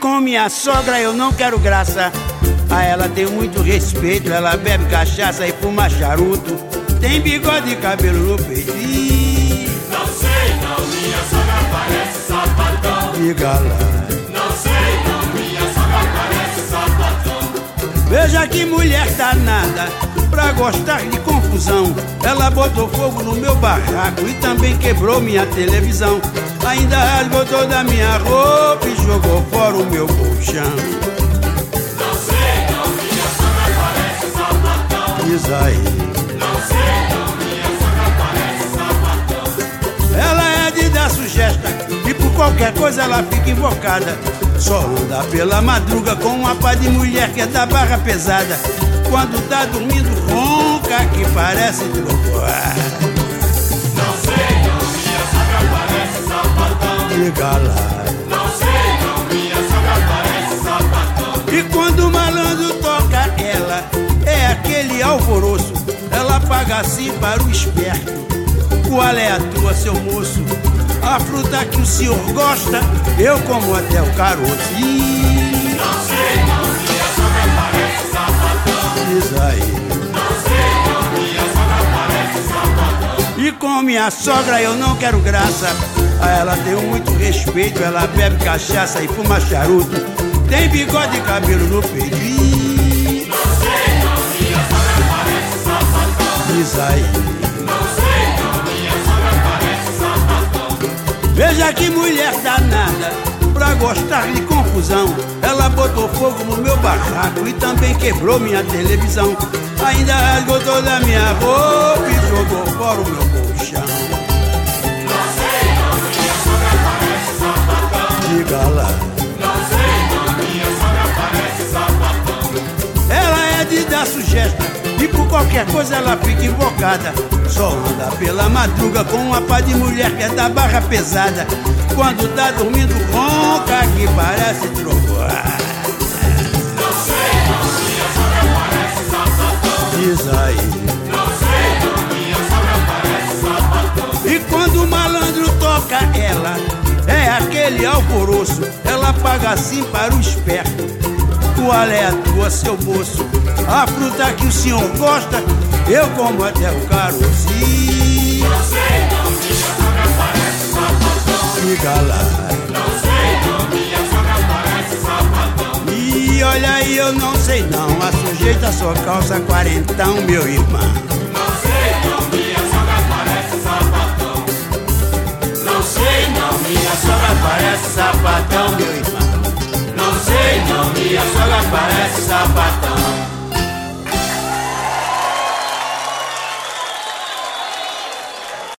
com minha sogra eu não quero graça. A ela tenho muito respeito, ela bebe cachaça e fuma charuto. Tem bigode e cabelo no peito. Não sei não, minha sogra parece sapatão. Diga lá. Não sei não, minha sogra parece sapatão. Veja que mulher danada, pra gostar de confusão. Ela botou fogo no meu barraco e também quebrou minha televisão. Ainda rasgou toda a minha roupa e colchão. Não sei não, minha sogra parece sapatão. Diz aí. Não sei não, minha sogra parece sapatão. Ela é de dar sugesta e por qualquer coisa ela fica invocada. Só anda pela madruga com uma pá de mulher que é da barra pesada. Quando tá dormindo ronca que parece trovoada. Não sei não, minha sogra parece sapatão. Diga lá. Paga assim para o esperto. Qual é a tua, seu moço? A fruta que o senhor gosta, eu como até o caroço. Ih, Não sei minha sogra parece sapatão. diz aí. Não sei não, minha sogra parece sapatão. E com minha sogra eu não quero graça. A ela tenho muito respeito, ela bebe cachaça e fuma charuto. Tem bigode e cabelo no peito. Aí. Não sei não, minha sogra parece sapatão. Veja que mulher danada, pra gostar de confusão. Ela botou fogo no meu barraco e também quebrou minha televisão. Ainda rasgou toda minha roupa e jogou fora o meu colchão. Não sei não, minha sogra parece sapatão. Diga lá. É de dar sugesta e por qualquer coisa ela fica invocada. Só anda pela madruga com uma pá de mulher que é da barra pesada. Quando tá dormindo ronca que parece trovoada. Diz aí. Não sei não, minha sogra parece sapatão. E quando o malandro toca ela, é aquele alvoroço. Ela paga assim para o esperto. Qual é a tua, seu moço? A fruta que o senhor gosta, eu como até o caroço. Não sei não, minha sogra parece sapatão. Diga lá. Não sei não, minha sogra parece sapatão. E olha aí, eu não sei não. A sujeita só calça quarentão, meu irmão. Não sei não, minha sogra parece sapatão. Não sei não, minha sogra parece sapatão, meu irmão. E a sogra parece sapatão